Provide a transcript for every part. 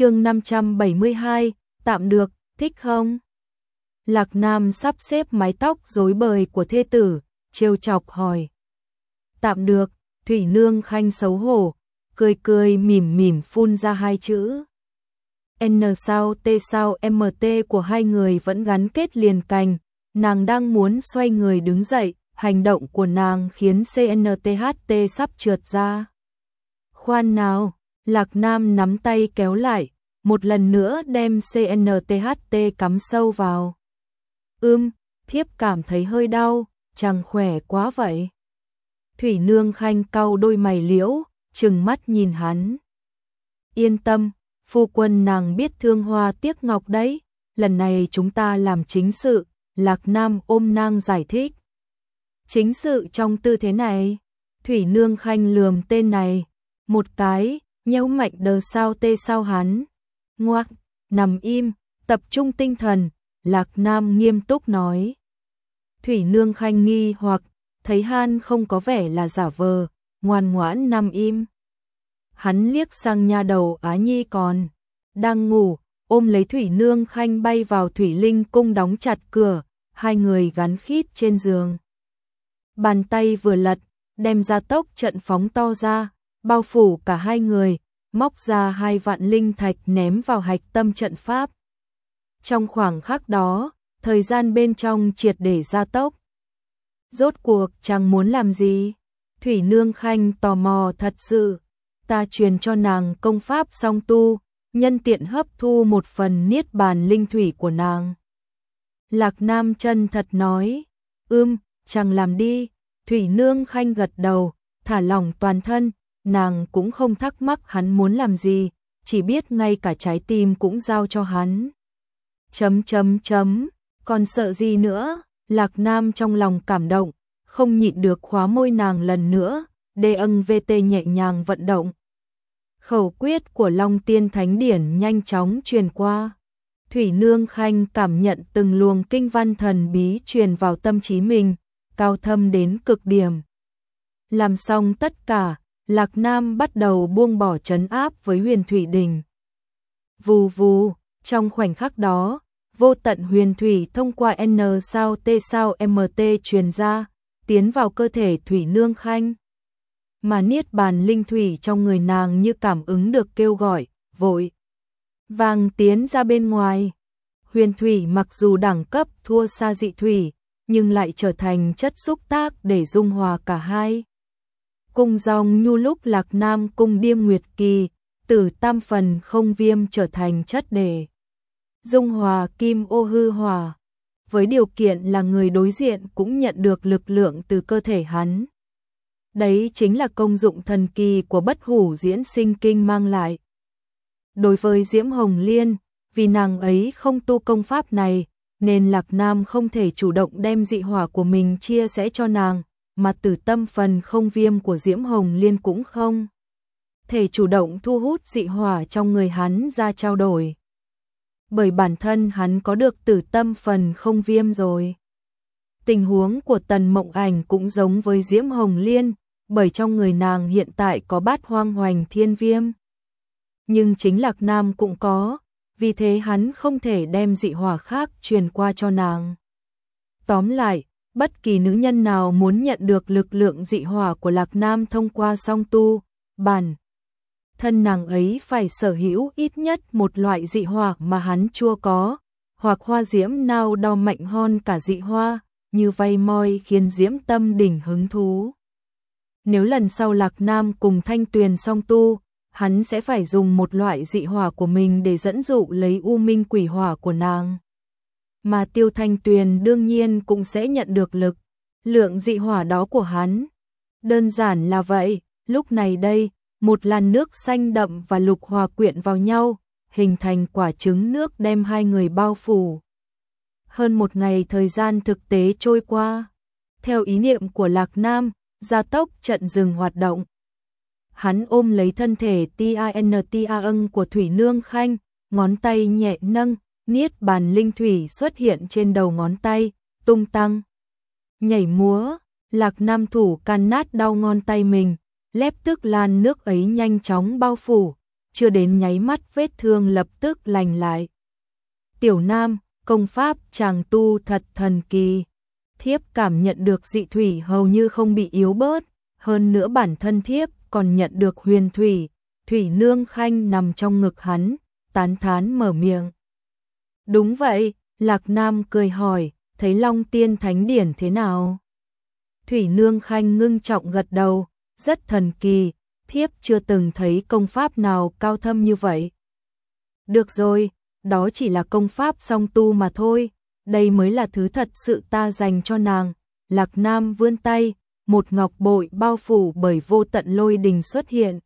chương 572, tạm được, thích không? Lạc Nam sắp xếp mái tóc rối bời của thê tử, trêu chọc hỏi. Tạm được, Thủy Nương Khanh xấu hổ, cười cười mỉm mỉm phun ra hai chữ. N sao T sao MT của hai người vẫn gắn kết liền cành, nàng đang muốn xoay người đứng dậy, hành động của nàng khiến CNTHT sắp trượt ra. Khoan nào, Lạc Nam nắm tay kéo lại, một lần nữa đem CNTHT cắm sâu vào. Ưm, thiếp cảm thấy hơi đau, chẳng khỏe quá vậy. Thủy Nương Khanh cau đôi mày liễu, trừng mắt nhìn hắn. Yên tâm, phu quân nàng biết thương hoa tiếc ngọc đấy, lần này chúng ta làm chính sự, Lạc Nam ôm nang giải thích. Chính sự trong tư thế này, Thủy Nương Khanh lườm tên này, một cái, nhéo mạnh đờ sao tê sao hắn. Ngoác, nằm im, tập trung tinh thần, Lạc Nam nghiêm túc nói. Thủy Nương Khanh nghi hoặc, thấy Han không có vẻ là giả vờ, ngoan ngoãn nằm im. Hắn liếc sang nha đầu Á Nhi còn, đang ngủ, ôm lấy Thủy Nương Khanh bay vào Thủy Linh cung đóng chặt cửa, hai người gắn khít trên giường. Bàn tay vừa lật, đem ra tốc trận phóng to ra, bao phủ cả hai người, móc ra hai vạn linh thạch ném vào hạch tâm trận pháp. Trong khoảng khắc đó, thời gian bên trong triệt để gia tốc. Rốt cuộc chàng muốn làm gì? Thủy Nương Khanh tò mò thật sự, ta truyền cho nàng công pháp song tu, nhân tiện hấp thu một phần niết bàn linh thủy của nàng. Lạc Nam chân thật nói, ưm, chàng làm đi, Thủy Nương Khanh gật đầu, thả lỏng toàn thân, nàng cũng không thắc mắc hắn muốn làm gì, chỉ biết ngay cả trái tim cũng giao cho hắn. Chấm chấm chấm, còn sợ gì nữa, Lạc Nam trong lòng cảm động, không nhịn được khóa môi nàng lần nữa, đê âng VT nhẹ nhàng vận động. Khẩu quyết của Long Tiên Thánh Điển nhanh chóng truyền qua. Thủy Nương Khanh cảm nhận từng luồng kinh văn thần bí truyền vào tâm trí mình, cao thâm đến cực điểm. Làm xong tất cả, Lạc Nam bắt đầu buông bỏ trấn áp với huyền thủy đình. Vù vù, trong khoảnh khắc đó, vô tận huyền thủy thông qua N sao T sao MT truyền ra, tiến vào cơ thể thủy nương khanh. Mà niết bàn linh thủy trong người nàng như cảm ứng được kêu gọi, vội. Vàng tiến ra bên ngoài. Huyền thủy mặc dù đẳng cấp thua xa dị thủy, nhưng lại trở thành chất xúc tác để dung hòa cả hai cung dòng nhu lúc lạc nam cung điêm nguyệt kỳ, tử tam phần không viêm trở thành chất đề. Dung hòa kim ô hư hòa, với điều kiện là người đối diện cũng nhận được lực lượng từ cơ thể hắn. Đấy chính là công dụng thần kỳ của bất hủ diễn sinh kinh mang lại. Đối với Diễm Hồng Liên, vì nàng ấy không tu công pháp này, nên Lạc Nam không thể chủ động đem dị hỏa của mình chia sẻ cho nàng, mà tử tâm phần không viêm của Diễm Hồng Liên cũng không. Thể chủ động thu hút dị hỏa trong người hắn ra trao đổi. Bởi bản thân hắn có được tử tâm phần không viêm rồi. Tình huống của Tần Mộng Ảnh cũng giống với Diễm Hồng Liên, bởi trong người nàng hiện tại có bát hoang hoành thiên viêm. Nhưng chính Lạc Nam cũng có, vì thế hắn không thể đem dị hỏa khác truyền qua cho nàng. Tóm lại, bất kỳ nữ nhân nào muốn nhận được lực lượng dị hỏa của Lạc Nam thông qua song tu, bản. Thân nàng ấy phải sở hữu ít nhất một loại dị hỏa mà hắn chưa có, hoặc hoa diễm nào đo mạnh hơn cả dị hoa, như vay moi khiến diễm tâm đỉnh hứng thú. Nếu lần sau Lạc Nam cùng Thanh Tuyền song tu, hắn sẽ phải dùng một loại dị hỏa của mình để dẫn dụ lấy u minh quỷ hỏa của nàng mà Tiêu Thanh Tuyền đương nhiên cũng sẽ nhận được lực, lượng dị hỏa đó của hắn. Đơn giản là vậy, lúc này đây, một làn nước xanh đậm và lục hòa quyện vào nhau, hình thành quả trứng nước đem hai người bao phủ. Hơn một ngày thời gian thực tế trôi qua, theo ý niệm của Lạc Nam, gia tốc trận dừng hoạt động. Hắn ôm lấy thân thể TINTA ân của Thủy Nương Khanh, ngón tay nhẹ nâng, niết bàn linh thủy xuất hiện trên đầu ngón tay, tung tăng. Nhảy múa, lạc nam thủ can nát đau ngón tay mình, lép tức lan nước ấy nhanh chóng bao phủ, chưa đến nháy mắt vết thương lập tức lành lại. Tiểu Nam, công pháp chàng tu thật thần kỳ. Thiếp cảm nhận được dị thủy hầu như không bị yếu bớt, hơn nữa bản thân thiếp còn nhận được huyền thủy, thủy nương khanh nằm trong ngực hắn, tán thán mở miệng. Đúng vậy, Lạc Nam cười hỏi, thấy Long Tiên Thánh Điển thế nào? Thủy Nương Khanh ngưng trọng gật đầu, rất thần kỳ, thiếp chưa từng thấy công pháp nào cao thâm như vậy. Được rồi, đó chỉ là công pháp song tu mà thôi, đây mới là thứ thật sự ta dành cho nàng. Lạc Nam vươn tay, một ngọc bội bao phủ bởi vô tận lôi đình xuất hiện.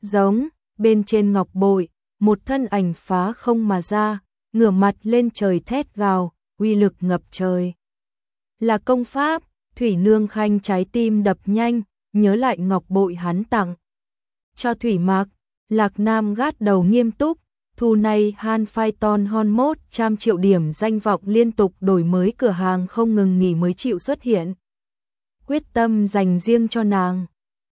Giống, bên trên ngọc bội, một thân ảnh phá không mà ra, ngửa mặt lên trời thét gào, uy lực ngập trời. Là công pháp, Thủy Nương Khanh trái tim đập nhanh, nhớ lại ngọc bội hắn tặng. Cho Thủy Mạc, Lạc Nam gát đầu nghiêm túc, thu này Han Phai Ton Hon Mốt trăm triệu điểm danh vọng liên tục đổi mới cửa hàng không ngừng nghỉ mới chịu xuất hiện. Quyết tâm dành riêng cho nàng.